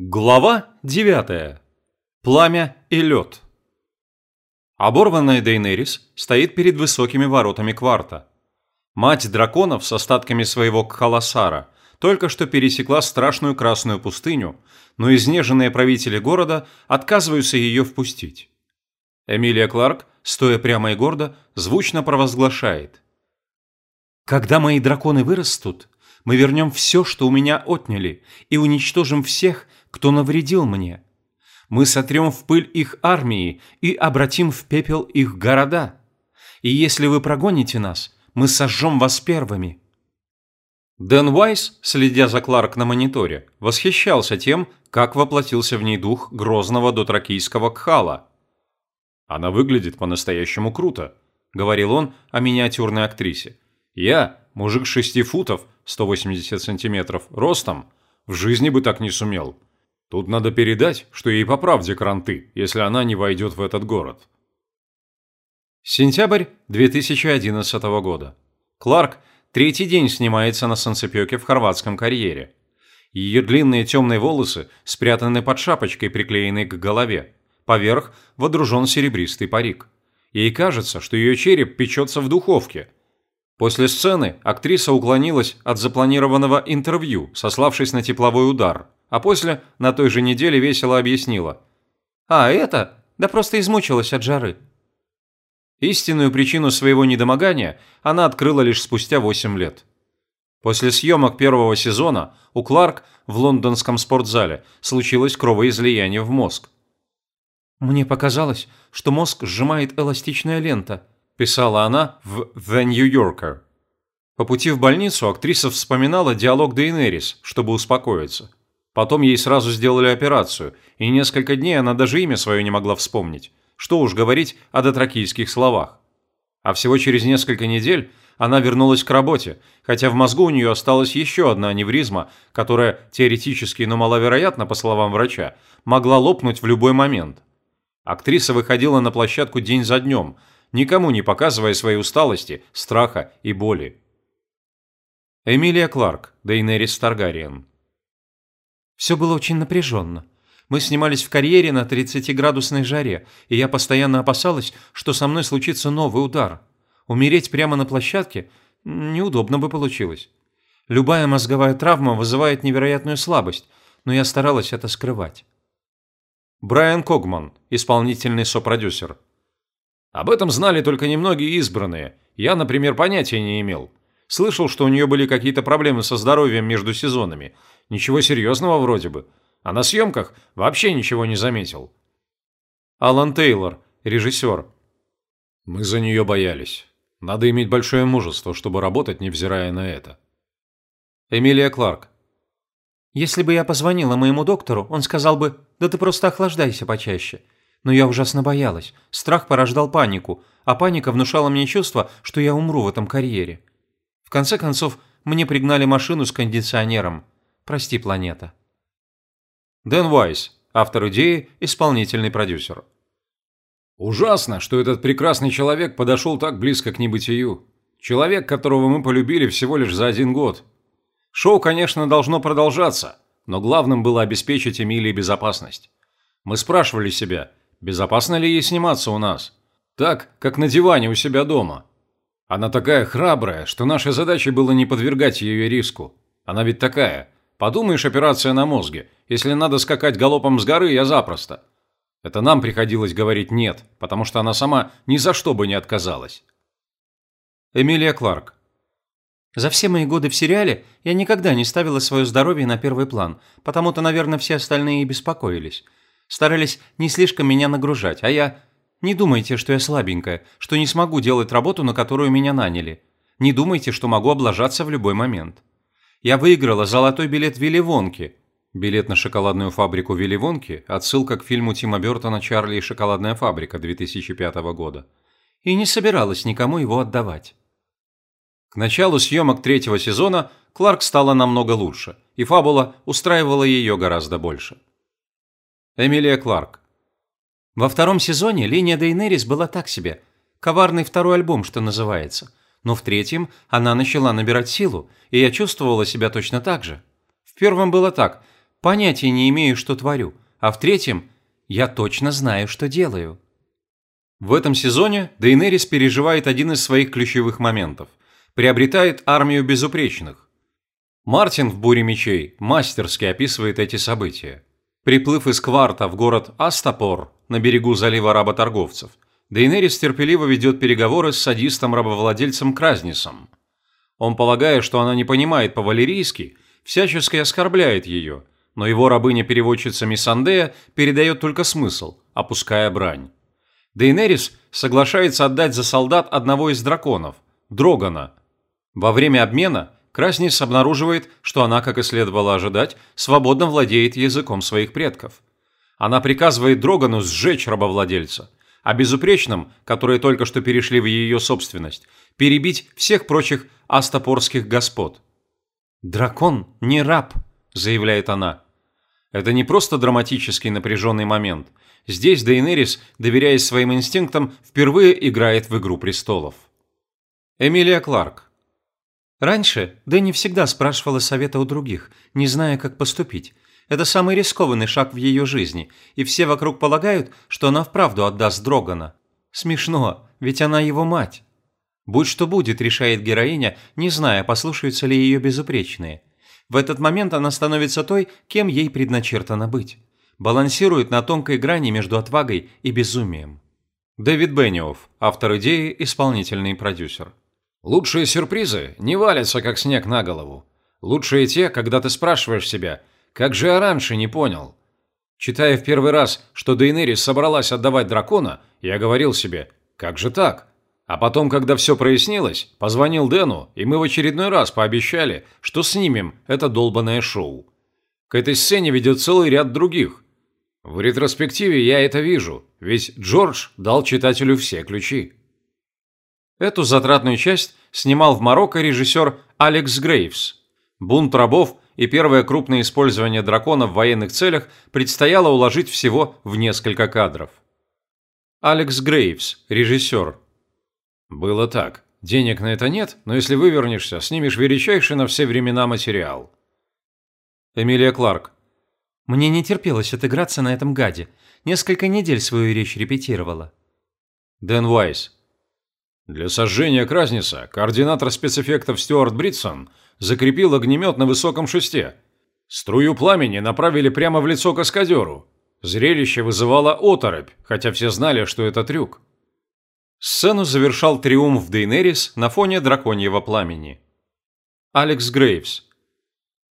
Глава 9. Пламя и лед. Оборванная Дейнерис стоит перед высокими воротами кварта. Мать драконов с остатками своего Кхаласара только что пересекла страшную красную пустыню, но изнеженные правители города отказываются ее впустить. Эмилия Кларк, стоя прямо и гордо, звучно провозглашает. «Когда мои драконы вырастут, мы вернем все, что у меня отняли, и уничтожим всех, кто навредил мне. Мы сотрем в пыль их армии и обратим в пепел их города. И если вы прогоните нас, мы сожжем вас первыми». Дэн Уайс, следя за Кларк на мониторе, восхищался тем, как воплотился в ней дух грозного дотракийского Кхала. «Она выглядит по-настоящему круто», — говорил он о миниатюрной актрисе. «Я, мужик шести футов, 180 сантиметров, ростом, в жизни бы так не сумел. Тут надо передать, что ей по правде кранты, если она не войдет в этот город. Сентябрь 2011 года. Кларк третий день снимается на санцепёке в хорватском карьере. Ее длинные темные волосы спрятаны под шапочкой, приклеенной к голове. Поверх водружен серебристый парик. Ей кажется, что ее череп печется в духовке. После сцены актриса уклонилась от запланированного интервью, сославшись на тепловой удар – а после на той же неделе весело объяснила. «А это? Да просто измучилась от жары». Истинную причину своего недомогания она открыла лишь спустя 8 лет. После съемок первого сезона у Кларк в лондонском спортзале случилось кровоизлияние в мозг. «Мне показалось, что мозг сжимает эластичная лента», писала она в The New Yorker. По пути в больницу актриса вспоминала диалог Дейнерис, чтобы успокоиться. Потом ей сразу сделали операцию, и несколько дней она даже имя свое не могла вспомнить. Что уж говорить о дотракийских словах. А всего через несколько недель она вернулась к работе, хотя в мозгу у нее осталась еще одна аневризма, которая теоретически, но маловероятно, по словам врача, могла лопнуть в любой момент. Актриса выходила на площадку день за днем, никому не показывая своей усталости, страха и боли. Эмилия Кларк, Дейнерис Таргариен все было очень напряженно. Мы снимались в карьере на 30-градусной жаре, и я постоянно опасалась, что со мной случится новый удар. Умереть прямо на площадке неудобно бы получилось. Любая мозговая травма вызывает невероятную слабость, но я старалась это скрывать. Брайан Когман, исполнительный сопродюсер. Об этом знали только немногие избранные. Я, например, понятия не имел. Слышал, что у нее были какие-то проблемы со здоровьем между сезонами. Ничего серьезного вроде бы. А на съемках вообще ничего не заметил. Алан Тейлор, режиссер. Мы за нее боялись. Надо иметь большое мужество, чтобы работать, невзирая на это. Эмилия Кларк. Если бы я позвонила моему доктору, он сказал бы, да ты просто охлаждайся почаще. Но я ужасно боялась. Страх порождал панику, а паника внушала мне чувство, что я умру в этом карьере. В конце концов, мне пригнали машину с кондиционером. Прости, планета. Дэн Уайс, автор идеи, исполнительный продюсер. Ужасно, что этот прекрасный человек подошел так близко к небытию. Человек, которого мы полюбили всего лишь за один год. Шоу, конечно, должно продолжаться, но главным было обеспечить Эмилии безопасность. Мы спрашивали себя, безопасно ли ей сниматься у нас, так, как на диване у себя дома. Она такая храбрая, что нашей задачей было не подвергать ее риску. Она ведь такая. Подумаешь, операция на мозге. Если надо скакать галопом с горы, я запросто. Это нам приходилось говорить «нет», потому что она сама ни за что бы не отказалась. Эмилия Кларк. За все мои годы в сериале я никогда не ставила свое здоровье на первый план, потому-то, наверное, все остальные и беспокоились. Старались не слишком меня нагружать, а я не думайте, что я слабенькая, что не смогу делать работу, на которую меня наняли. Не думайте, что могу облажаться в любой момент. Я выиграла золотой билет Вилли Вонки. Билет на шоколадную фабрику Вилли Вонки – отсылка к фильму Тима Бертона «Чарли и шоколадная фабрика» 2005 года. И не собиралась никому его отдавать. К началу съемок третьего сезона Кларк стала намного лучше, и фабула устраивала ее гораздо больше. Эмилия Кларк. Во втором сезоне линия Дейнерис была так себе. Коварный второй альбом, что называется. Но в третьем она начала набирать силу, и я чувствовала себя точно так же. В первом было так. понятия не имею, что творю, а в-третьем, я точно знаю, что делаю. В этом сезоне Дейнерис переживает один из своих ключевых моментов. Приобретает армию безупречных. Мартин в «Буре мечей» мастерски описывает эти события. Приплыв из Кварта в город Астапор на берегу залива работорговцев, Дейнерис терпеливо ведет переговоры с садистом-рабовладельцем Кразнисом. Он, полагая, что она не понимает по-валерийски, всячески оскорбляет ее, но его рабыня-переводчица Миссандея передает только смысл, опуская брань. Дейнерис соглашается отдать за солдат одного из драконов – Дрогана. Во время обмена Краснис обнаруживает, что она, как и следовало ожидать, свободно владеет языком своих предков. Она приказывает Дрогану сжечь рабовладельца, а безупречным, которые только что перешли в ее собственность, перебить всех прочих астапорских господ. «Дракон не раб», – заявляет она. Это не просто драматический напряженный момент. Здесь Дейнерис, доверяясь своим инстинктам, впервые играет в «Игру престолов». Эмилия Кларк. Раньше Дэнни всегда спрашивала совета у других, не зная, как поступить. Это самый рискованный шаг в ее жизни, и все вокруг полагают, что она вправду отдаст Дрогана. Смешно, ведь она его мать. Будь что будет, решает героиня, не зная, послушаются ли ее безупречные. В этот момент она становится той, кем ей предначертано быть балансирует на тонкой грани между отвагой и безумием. Дэвид Бенниофф, автор идеи, исполнительный продюсер. Лучшие сюрпризы не валятся, как снег на голову. Лучшие те, когда ты спрашиваешь себя, как же я раньше не понял. Читая в первый раз, что Дейнерис собралась отдавать дракона, я говорил себе, как же так? А потом, когда все прояснилось, позвонил Дэну, и мы в очередной раз пообещали, что снимем это долбанное шоу. К этой сцене ведет целый ряд других, в ретроспективе я это вижу, ведь Джордж дал читателю все ключи. Эту затратную часть снимал в Марокко режиссер Алекс Грейвс. Бунт рабов и первое крупное использование дракона в военных целях предстояло уложить всего в несколько кадров. Алекс Грейвс, режиссер. Было так. Денег на это нет, но если вывернешься, снимешь величайший на все времена материал. Эмилия Кларк. Мне не терпелось отыграться на этом гаде. Несколько недель свою речь репетировала. Дэн Уайс. Для сожжения Кразниса координатор спецэффектов Стюарт Бритсон закрепил огнемет на высоком шесте. Струю пламени направили прямо в лицо каскадеру. Зрелище вызывало оторопь, хотя все знали, что это трюк. Сцену завершал триумф Дейнерис на фоне драконьего пламени. Алекс Грейвс.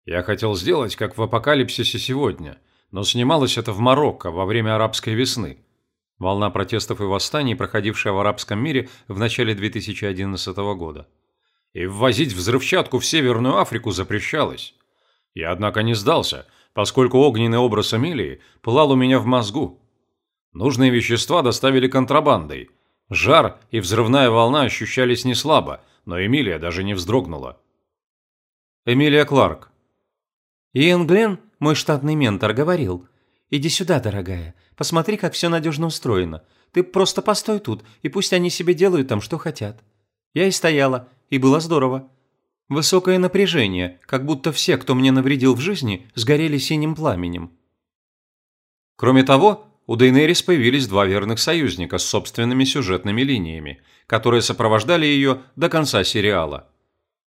Я хотел сделать, как в «Апокалипсисе сегодня», но снималось это в Марокко во время арабской весны. Волна протестов и восстаний, проходившая в арабском мире в начале 2011 года. И ввозить взрывчатку в Северную Африку запрещалось. Я, однако, не сдался, поскольку огненный образ Эмилии пылал у меня в мозгу. Нужные вещества доставили контрабандой. Жар и взрывная волна ощущались не слабо, но Эмилия даже не вздрогнула. Эмилия Кларк. Иэн Гленн, мой штатный ментор, говорил, «Иди сюда, дорогая, посмотри, как все надежно устроено. Ты просто постой тут, и пусть они себе делают там, что хотят». Я и стояла, и было здорово. Высокое напряжение, как будто все, кто мне навредил в жизни, сгорели синим пламенем. Кроме того, у Дейнерис появились два верных союзника с собственными сюжетными линиями, которые сопровождали ее до конца сериала –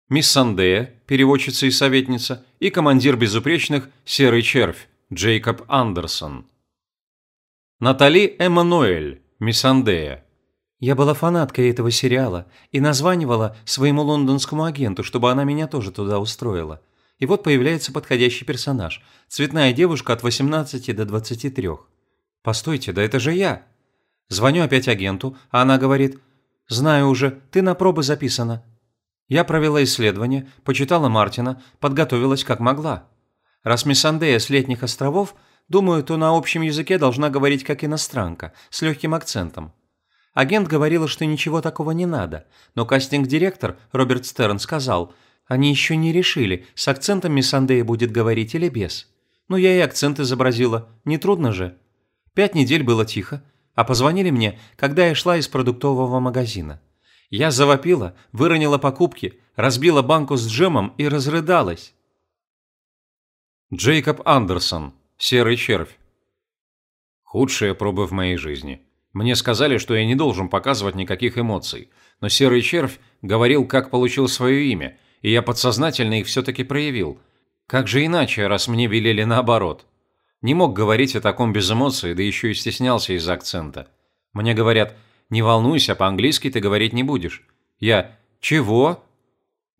мисс Сандея, переводчица и советница, и командир безупречных Серый Червь, Джейкоб Андерсон. Натали Эммануэль, мисс Сандея. Я была фанаткой этого сериала и названивала своему лондонскому агенту, чтобы она меня тоже туда устроила. И вот появляется подходящий персонаж. Цветная девушка от 18 до 23. Постойте, да это же я. Звоню опять агенту, а она говорит, «Знаю уже, ты на пробы записана. Я провела исследование, почитала Мартина, подготовилась как могла. Раз мисс с летних островов, думаю, то на общем языке должна говорить как иностранка, с легким акцентом. Агент говорила, что ничего такого не надо, но кастинг-директор Роберт Стерн сказал, они еще не решили, с акцентом мисс Андея будет говорить или без. Ну, я и акцент изобразила, не трудно же. Пять недель было тихо, а позвонили мне, когда я шла из продуктового магазина. Я завопила, выронила покупки, разбила банку с джемом и разрыдалась. Джейкоб Андерсон. Серый червь. Худшие пробы в моей жизни. Мне сказали, что я не должен показывать никаких эмоций, но серый червь говорил, как получил свое имя, и я подсознательно их все-таки проявил. Как же иначе, раз мне велели наоборот? Не мог говорить о таком без эмоций, да еще и стеснялся из-за акцента. Мне говорят, не волнуйся, по-английски ты говорить не будешь. Я «Чего?»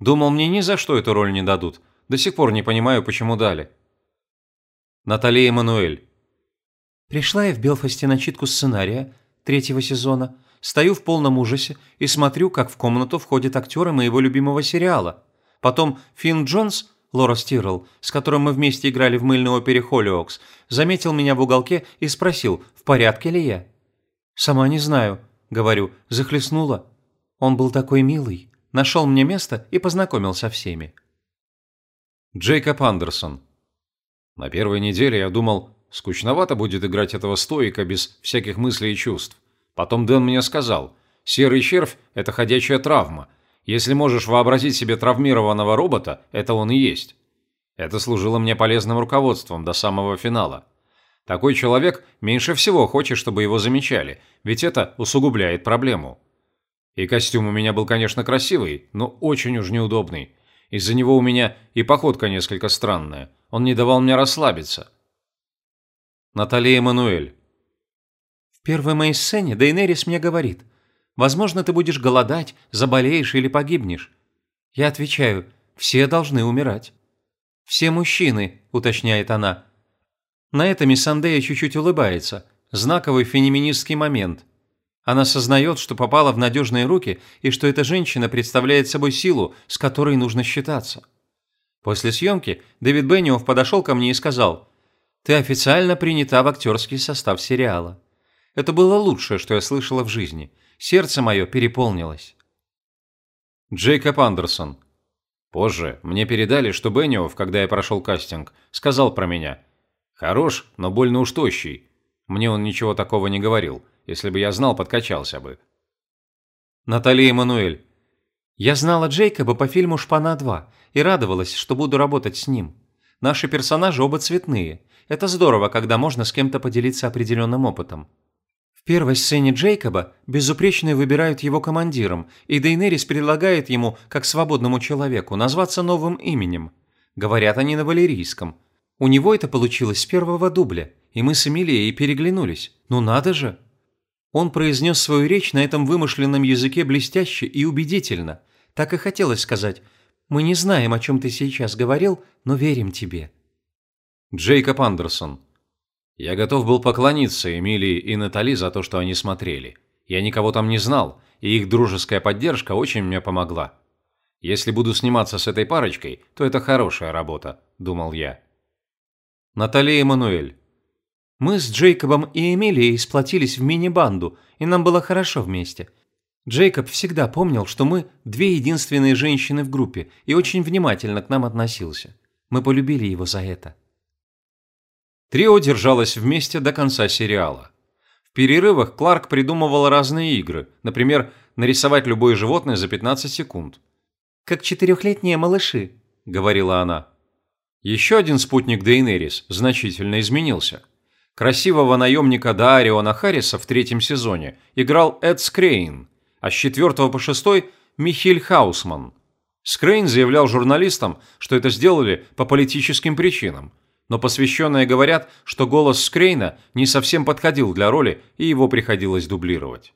Думал, мне ни за что эту роль не дадут. До сих пор не понимаю, почему дали. Наталья Эммануэль. Пришла я в Белфасте на читку сценария третьего сезона, стою в полном ужасе и смотрю, как в комнату входят актеры моего любимого сериала. Потом Финн Джонс, Лора Стирл, с которым мы вместе играли в мыльной опере Холлиокс, заметил меня в уголке и спросил, в порядке ли я. «Сама не знаю», — говорю, захлестнула. Он был такой милый, нашел мне место и познакомил со всеми. Джейкоб Андерсон. На первой неделе я думал, скучновато будет играть этого стоика без всяких мыслей и чувств. Потом Дэн мне сказал, серый червь – это ходячая травма. Если можешь вообразить себе травмированного робота, это он и есть. Это служило мне полезным руководством до самого финала. Такой человек меньше всего хочет, чтобы его замечали, ведь это усугубляет проблему. И костюм у меня был, конечно, красивый, но очень уж неудобный. Из-за него у меня и походка несколько странная. Он не давал мне расслабиться. Наталья Эммануэль. В первой моей сцене Дейнерис мне говорит, «Возможно, ты будешь голодать, заболеешь или погибнешь». Я отвечаю, «Все должны умирать». «Все мужчины», – уточняет она. На это мисс Андея чуть-чуть улыбается. Знаковый феминистский момент. Она сознает, что попала в надежные руки и что эта женщина представляет собой силу, с которой нужно считаться. После съемки Дэвид Бенниофф подошел ко мне и сказал, «Ты официально принята в актерский состав сериала». Это было лучшее, что я слышала в жизни. Сердце мое переполнилось. Джейкоб Андерсон. Позже мне передали, что Бенниофф, когда я прошел кастинг, сказал про меня. «Хорош, но больно уж тощий». Мне он ничего такого не говорил – если бы я знал, подкачался бы. Наталья Эммануэль. Я знала Джейкоба по фильму «Шпана 2» и радовалась, что буду работать с ним. Наши персонажи оба цветные. Это здорово, когда можно с кем-то поделиться определенным опытом. В первой сцене Джейкоба безупречные выбирают его командиром, и Дейнерис предлагает ему, как свободному человеку, назваться новым именем. Говорят они на валерийском. У него это получилось с первого дубля, и мы с Эмилией переглянулись. Ну надо же! Он произнес свою речь на этом вымышленном языке блестяще и убедительно. Так и хотелось сказать «Мы не знаем, о чем ты сейчас говорил, но верим тебе». Джейкоб Андерсон. Я готов был поклониться Эмилии и Натали за то, что они смотрели. Я никого там не знал, и их дружеская поддержка очень мне помогла. Если буду сниматься с этой парочкой, то это хорошая работа, думал я. Наталья Эммануэль. Мы с Джейкобом и Эмилией сплотились в мини-банду, и нам было хорошо вместе. Джейкоб всегда помнил, что мы две единственные женщины в группе и очень внимательно к нам относился. Мы полюбили его за это. Трио держалось вместе до конца сериала. В перерывах Кларк придумывал разные игры, например, нарисовать любое животное за 15 секунд. «Как четырехлетние малыши», — говорила она. Еще один спутник Дейнерис значительно изменился – Красивого наемника Даариона Харриса в третьем сезоне играл Эд Скрейн, а с четвертого по шестой – Михель Хаусман. Скрейн заявлял журналистам, что это сделали по политическим причинам, но посвященные говорят, что голос Скрейна не совсем подходил для роли и его приходилось дублировать.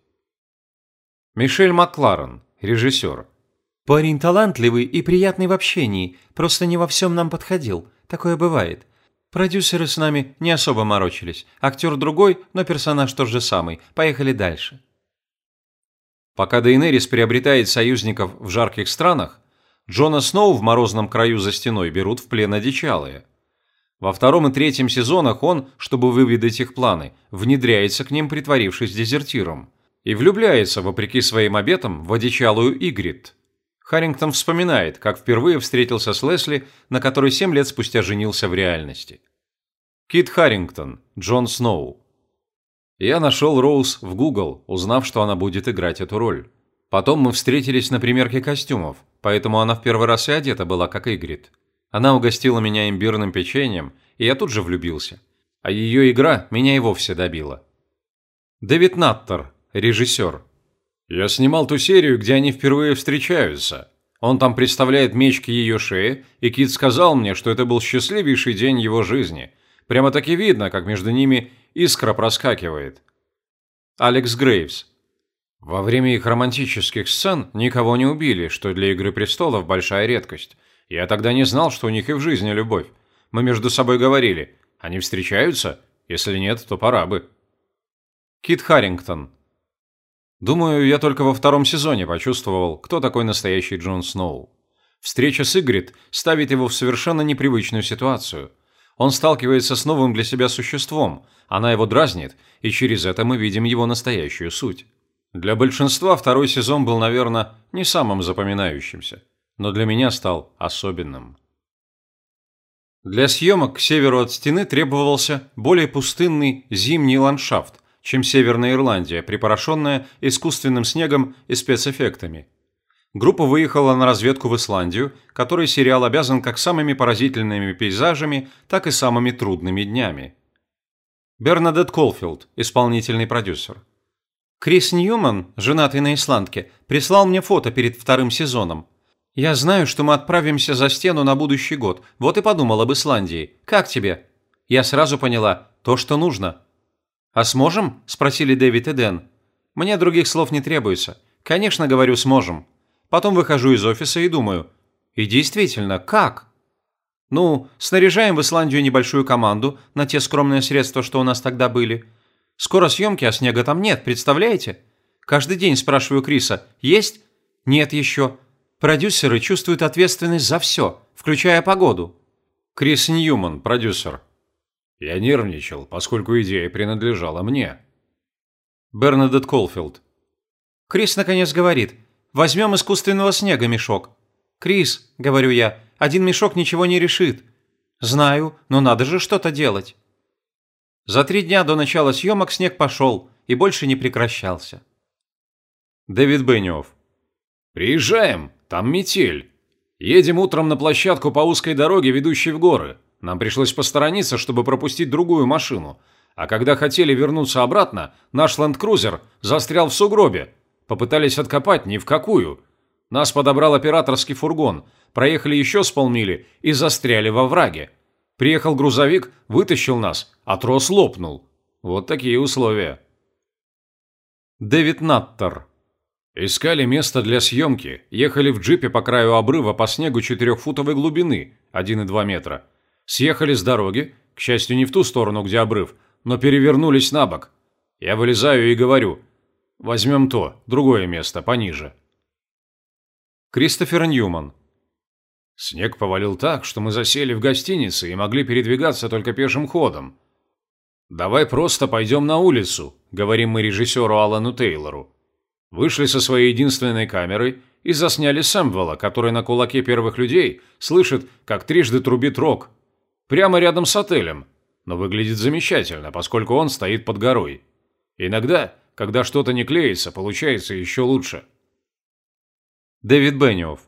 Мишель Макларен, режиссер. Парень талантливый и приятный в общении, просто не во всем нам подходил. Такое бывает. Продюсеры с нами не особо морочились. Актер другой, но персонаж тот же самый. Поехали дальше. Пока Дейнерис приобретает союзников в жарких странах, Джона Сноу в морозном краю за стеной берут в плен одичалые. Во втором и третьем сезонах он, чтобы выведать их планы, внедряется к ним, притворившись дезертиром, и влюбляется, вопреки своим обетам, в одичалую Игрит. Харрингтон вспоминает, как впервые встретился с Лесли, на которой семь лет спустя женился в реальности. Кит Харрингтон, Джон Сноу. Я нашел Роуз в Google, узнав, что она будет играть эту роль. Потом мы встретились на примерке костюмов, поэтому она в первый раз и одета была как Игрит. Она угостила меня имбирным печеньем, и я тут же влюбился. А ее игра меня и вовсе добила. Дэвид Наттер, режиссер. Я снимал ту серию, где они впервые встречаются. Он там представляет меч к ее шее, и Кит сказал мне, что это был счастливейший день его жизни. Прямо таки видно, как между ними искра проскакивает. Алекс Грейвс. Во время их романтических сцен никого не убили, что для «Игры престолов» большая редкость. Я тогда не знал, что у них и в жизни любовь. Мы между собой говорили, они встречаются? Если нет, то пора бы. Кит Харрингтон. Думаю, я только во втором сезоне почувствовал, кто такой настоящий Джон Сноу. Встреча с Игрит ставит его в совершенно непривычную ситуацию. Он сталкивается с новым для себя существом, она его дразнит, и через это мы видим его настоящую суть. Для большинства второй сезон был, наверное, не самым запоминающимся, но для меня стал особенным. Для съемок к северу от стены требовался более пустынный зимний ландшафт, чем Северная Ирландия, припорошенная искусственным снегом и спецэффектами. Группа выехала на разведку в Исландию, которой сериал обязан как самыми поразительными пейзажами, так и самыми трудными днями. Бернадет Колфилд, исполнительный продюсер. Крис Ньюман, женатый на исландке, прислал мне фото перед вторым сезоном. Я знаю, что мы отправимся за стену на будущий год, вот и подумал об Исландии. Как тебе? Я сразу поняла, то, что нужно. А сможем? Спросили Дэвид и Дэн. Мне других слов не требуется. Конечно, говорю, сможем. Потом выхожу из офиса и думаю. И действительно, как? Ну, снаряжаем в Исландию небольшую команду на те скромные средства, что у нас тогда были – Скоро съемки, а снега там нет, представляете? Каждый день спрашиваю Криса, есть? Нет еще. Продюсеры чувствуют ответственность за все, включая погоду. Крис Ньюман, продюсер. Я нервничал, поскольку идея принадлежала мне. Бернадет Колфилд. Крис наконец говорит, возьмем искусственного снега мешок. Крис, говорю я, один мешок ничего не решит. Знаю, но надо же что-то делать. За три дня до начала съемок снег пошел и больше не прекращался. Дэвид Бенниофф. «Приезжаем, там метель. Едем утром на площадку по узкой дороге, ведущей в горы. Нам пришлось посторониться, чтобы пропустить другую машину. А когда хотели вернуться обратно, наш ленд-крузер застрял в сугробе. Попытались откопать ни в какую. Нас подобрал операторский фургон, проехали еще с полмили и застряли во враге. Приехал грузовик, вытащил нас, а трос лопнул. Вот такие условия. Дэвид Наттер. Искали место для съемки, ехали в джипе по краю обрыва по снегу четырехфутовой глубины, 1,2 метра. Съехали с дороги, к счастью, не в ту сторону, где обрыв, но перевернулись на бок. Я вылезаю и говорю, возьмем то, другое место, пониже. Кристофер Ньюман. Снег повалил так, что мы засели в гостинице и могли передвигаться только пешим ходом. «Давай просто пойдем на улицу», — говорим мы режиссеру Алану Тейлору. Вышли со своей единственной камерой и засняли Сэмвелла, который на кулаке первых людей слышит, как трижды трубит рог. Прямо рядом с отелем. Но выглядит замечательно, поскольку он стоит под горой. Иногда, когда что-то не клеится, получается еще лучше. Дэвид Бенниофф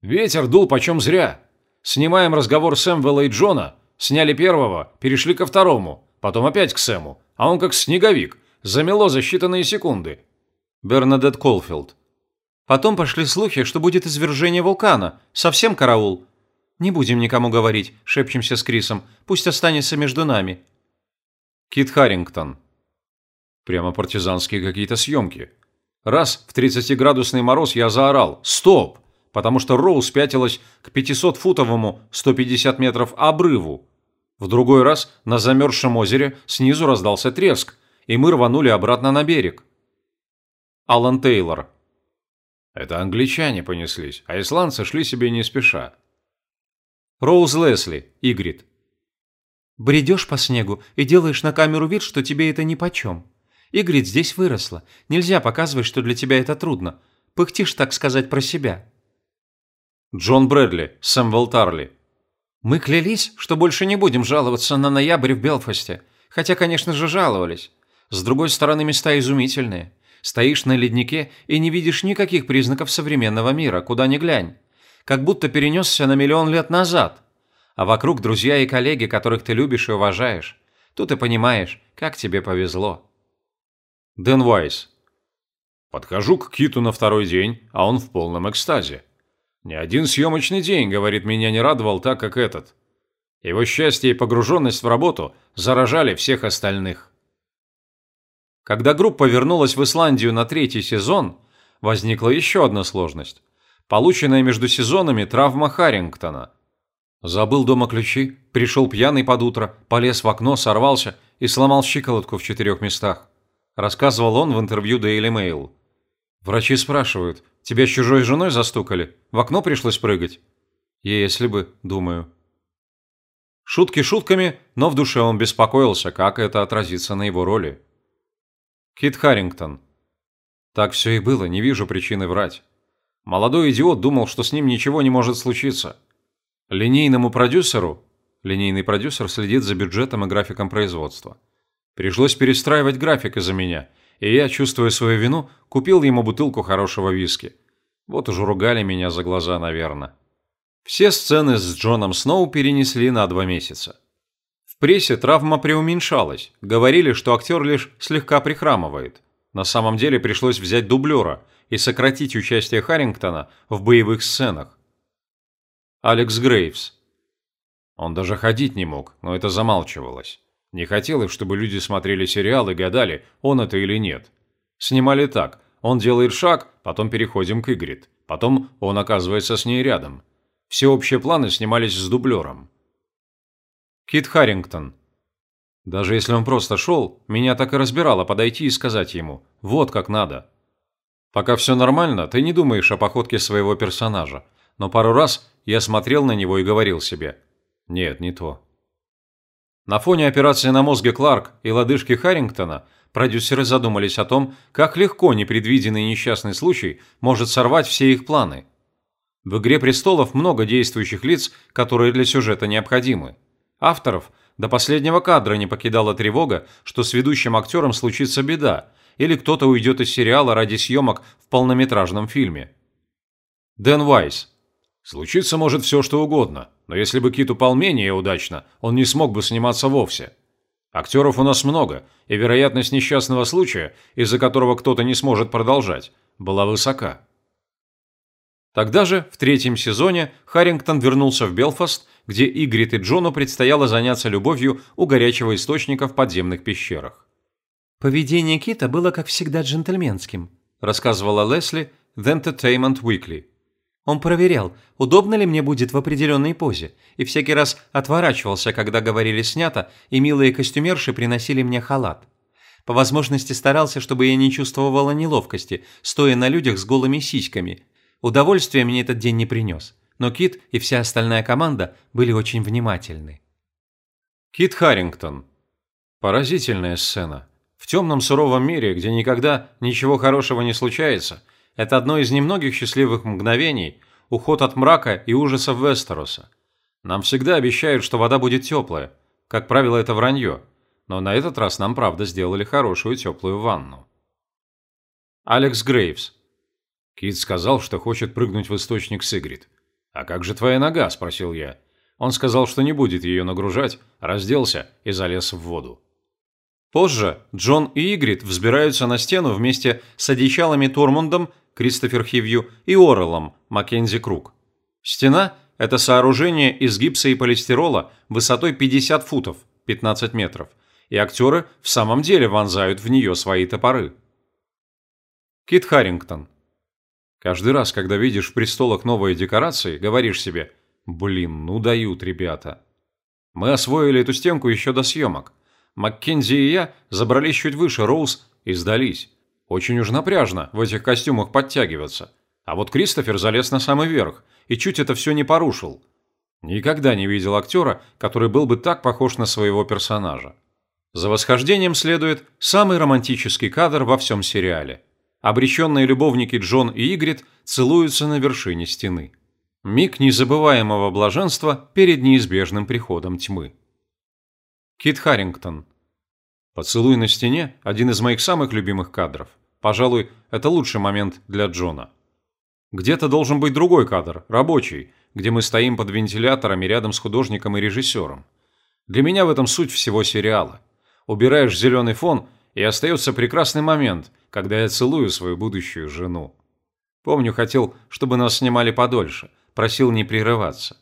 Ветер дул почем зря. Снимаем разговор Сэмвелла и Джона. Сняли первого, перешли ко второму, потом опять к Сэму. А он как снеговик. Замело за считанные секунды. Бернадет Колфилд. Потом пошли слухи, что будет извержение вулкана. Совсем караул. Не будем никому говорить, шепчемся с Крисом. Пусть останется между нами. Кит Харрингтон. Прямо партизанские какие-то съемки. Раз в 30-градусный мороз я заорал «Стоп!» потому что Роуз пятилась к 500-футовому 150 метров обрыву. В другой раз на замерзшем озере снизу раздался треск, и мы рванули обратно на берег. Алан Тейлор. Это англичане понеслись, а исландцы шли себе не спеша. Роуз Лесли, Игрит. Бредешь по снегу и делаешь на камеру вид, что тебе это нипочем. Игрит здесь выросла. Нельзя показывать, что для тебя это трудно. Пыхтишь, так сказать, про себя. Джон Брэдли, Сэмвелл Тарли. Мы клялись, что больше не будем жаловаться на ноябрь в Белфасте. Хотя, конечно же, жаловались. С другой стороны, места изумительные. Стоишь на леднике и не видишь никаких признаков современного мира, куда ни глянь. Как будто перенесся на миллион лет назад. А вокруг друзья и коллеги, которых ты любишь и уважаешь. Тут и понимаешь, как тебе повезло. Дэн Вайс. Подхожу к Киту на второй день, а он в полном экстазе. Ни один съемочный день, говорит, меня не радовал так, как этот. Его счастье и погруженность в работу заражали всех остальных. Когда группа вернулась в Исландию на третий сезон, возникла еще одна сложность. Полученная между сезонами травма Харрингтона. Забыл дома ключи, пришел пьяный под утро, полез в окно, сорвался и сломал щиколотку в четырех местах. Рассказывал он в интервью Daily Mail. Врачи спрашивают, тебя с чужой женой застукали? В окно пришлось прыгать? Если бы, думаю. Шутки шутками, но в душе он беспокоился, как это отразится на его роли. Кит Харрингтон. Так все и было, не вижу причины врать. Молодой идиот думал, что с ним ничего не может случиться. Линейному продюсеру, линейный продюсер следит за бюджетом и графиком производства, пришлось перестраивать график из-за меня, и я, чувствуя свою вину, купил ему бутылку хорошего виски. Вот уж ругали меня за глаза, наверное. Все сцены с Джоном Сноу перенесли на два месяца. В прессе травма преуменьшалась, говорили, что актер лишь слегка прихрамывает. На самом деле пришлось взять дублера и сократить участие Харрингтона в боевых сценах. Алекс Грейвс. Он даже ходить не мог, но это замалчивалось. Не хотелось, чтобы люди смотрели сериал и гадали, он это или нет. Снимали так. Он делает шаг, потом переходим к Игрит. Потом он оказывается с ней рядом. Все общие планы снимались с дублером. Кит Харрингтон. Даже если он просто шел, меня так и разбирало подойти и сказать ему «вот как надо». Пока все нормально, ты не думаешь о походке своего персонажа, но пару раз я смотрел на него и говорил себе «Нет, не то». На фоне операции на мозге Кларк и лодыжки Харрингтона продюсеры задумались о том, как легко непредвиденный несчастный случай может сорвать все их планы. В «Игре престолов» много действующих лиц, которые для сюжета необходимы. Авторов до последнего кадра не покидала тревога, что с ведущим актером случится беда, или кто-то уйдет из сериала ради съемок в полнометражном фильме. Дэн Вайс Случиться может все, что угодно, но если бы Кит упал менее удачно, он не смог бы сниматься вовсе. Актеров у нас много, и вероятность несчастного случая, из-за которого кто-то не сможет продолжать, была высока. Тогда же, в третьем сезоне, Харрингтон вернулся в Белфаст, где Игрит и Джону предстояло заняться любовью у горячего источника в подземных пещерах. «Поведение Кита было, как всегда, джентльменским», рассказывала Лесли The Entertainment Weekly. Он проверял, удобно ли мне будет в определенной позе, и всякий раз отворачивался, когда говорили «снято», и милые костюмерши приносили мне халат. По возможности старался, чтобы я не чувствовала неловкости, стоя на людях с голыми сиськами. Удовольствия мне этот день не принес, но Кит и вся остальная команда были очень внимательны. Кит Харрингтон. Поразительная сцена. В темном суровом мире, где никогда ничего хорошего не случается – это одно из немногих счастливых мгновений, уход от мрака и ужасов Вестероса. Нам всегда обещают, что вода будет теплая. Как правило, это вранье. Но на этот раз нам правда сделали хорошую теплую ванну. Алекс Грейвс. Кит сказал, что хочет прыгнуть в источник Сигрид. «А как же твоя нога?» – спросил я. Он сказал, что не будет ее нагружать, разделся и залез в воду. Позже Джон и Игрид взбираются на стену вместе с одичалами Тормундом Кристофер Хивью и Орелом Маккензи Круг. Стена – это сооружение из гипса и полистирола высотой 50 футов, 15 метров, и актеры в самом деле вонзают в нее свои топоры. Кит Харрингтон. Каждый раз, когда видишь в престолах новые декорации, говоришь себе «Блин, ну дают ребята». Мы освоили эту стенку еще до съемок. Маккензи и я забрались чуть выше Роуз и сдались. Очень уж напряжно в этих костюмах подтягиваться. А вот Кристофер залез на самый верх и чуть это все не порушил. Никогда не видел актера, который был бы так похож на своего персонажа. За восхождением следует самый романтический кадр во всем сериале. Обреченные любовники Джон и Игрит целуются на вершине стены. Миг незабываемого блаженства перед неизбежным приходом тьмы. Кит Харрингтон. Поцелуй на стене – один из моих самых любимых кадров. Пожалуй, это лучший момент для Джона. Где-то должен быть другой кадр, рабочий, где мы стоим под вентиляторами рядом с художником и режиссером. Для меня в этом суть всего сериала. Убираешь зеленый фон, и остается прекрасный момент, когда я целую свою будущую жену. Помню, хотел, чтобы нас снимали подольше, просил не прерываться.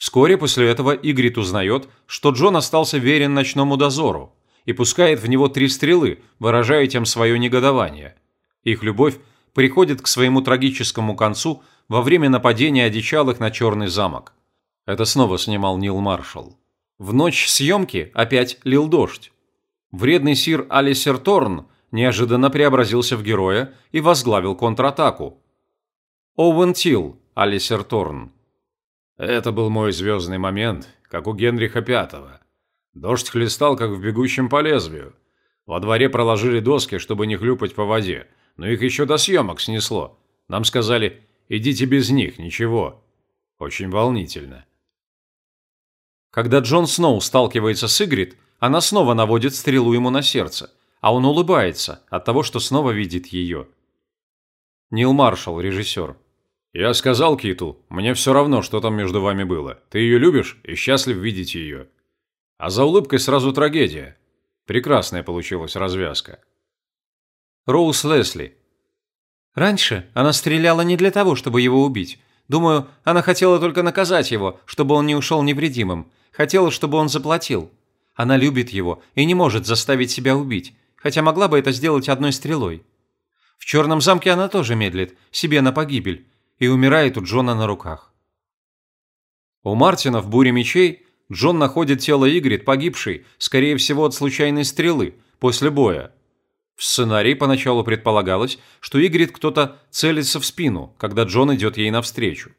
Вскоре после этого Игрит узнает, что Джон остался верен ночному дозору и пускает в него три стрелы, выражая тем свое негодование. Их любовь приходит к своему трагическому концу во время нападения одичалых на Черный замок. Это снова снимал Нил Маршалл. В ночь съемки опять лил дождь. Вредный сир Алисер Торн неожиданно преобразился в героя и возглавил контратаку. Оуэн Тилл, Алисер Торн. Это был мой звездный момент, как у Генриха Пятого. Дождь хлестал, как в бегущем по лезвию. Во дворе проложили доски, чтобы не хлюпать по воде, но их еще до съемок снесло. Нам сказали, идите без них, ничего. Очень волнительно. Когда Джон Сноу сталкивается с Игрит, она снова наводит стрелу ему на сердце, а он улыбается от того, что снова видит ее. Нил Маршалл, режиссер. «Я сказал Киту, мне все равно, что там между вами было. Ты ее любишь и счастлив видеть ее». А за улыбкой сразу трагедия. Прекрасная получилась развязка. Роуз Лесли. Раньше она стреляла не для того, чтобы его убить. Думаю, она хотела только наказать его, чтобы он не ушел невредимым. Хотела, чтобы он заплатил. Она любит его и не может заставить себя убить, хотя могла бы это сделать одной стрелой. В черном замке она тоже медлит, себе на погибель, и умирает у Джона на руках. У Мартина в буре мечей Джон находит тело Игрит, погибшей, скорее всего, от случайной стрелы, после боя. В сценарии поначалу предполагалось, что Игрит кто-то целится в спину, когда Джон идет ей навстречу.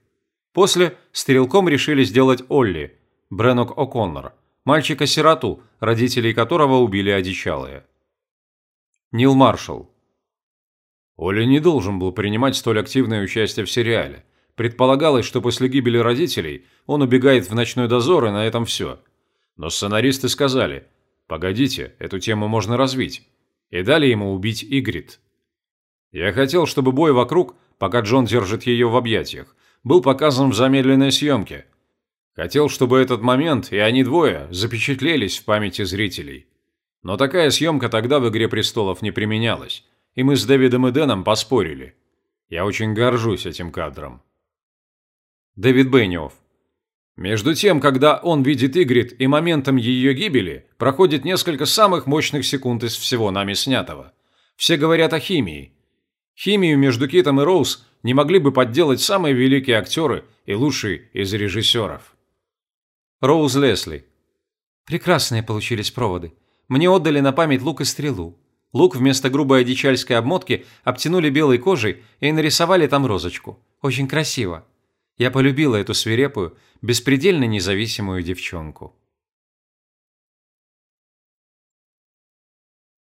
После стрелком решили сделать Олли, Бренок О'Коннор, мальчика-сироту, родителей которого убили одичалые. Нил Маршалл, Оля не должен был принимать столь активное участие в сериале. Предполагалось, что после гибели родителей он убегает в ночной дозор, и на этом все. Но сценаристы сказали, погодите, эту тему можно развить. И дали ему убить Игрит. Я хотел, чтобы бой вокруг, пока Джон держит ее в объятиях, был показан в замедленной съемке. Хотел, чтобы этот момент и они двое запечатлелись в памяти зрителей. Но такая съемка тогда в «Игре престолов» не применялась и мы с Дэвидом и Дэном поспорили. Я очень горжусь этим кадром. Дэвид Бенниофф. Между тем, когда он видит Игрит и моментом ее гибели, проходит несколько самых мощных секунд из всего нами снятого. Все говорят о химии. Химию между Китом и Роуз не могли бы подделать самые великие актеры и лучшие из режиссеров. Роуз Лесли. Прекрасные получились проводы. Мне отдали на память лук и стрелу. Лук вместо грубой одичальской обмотки обтянули белой кожей и нарисовали там розочку. Очень красиво. Я полюбила эту свирепую, беспредельно независимую девчонку.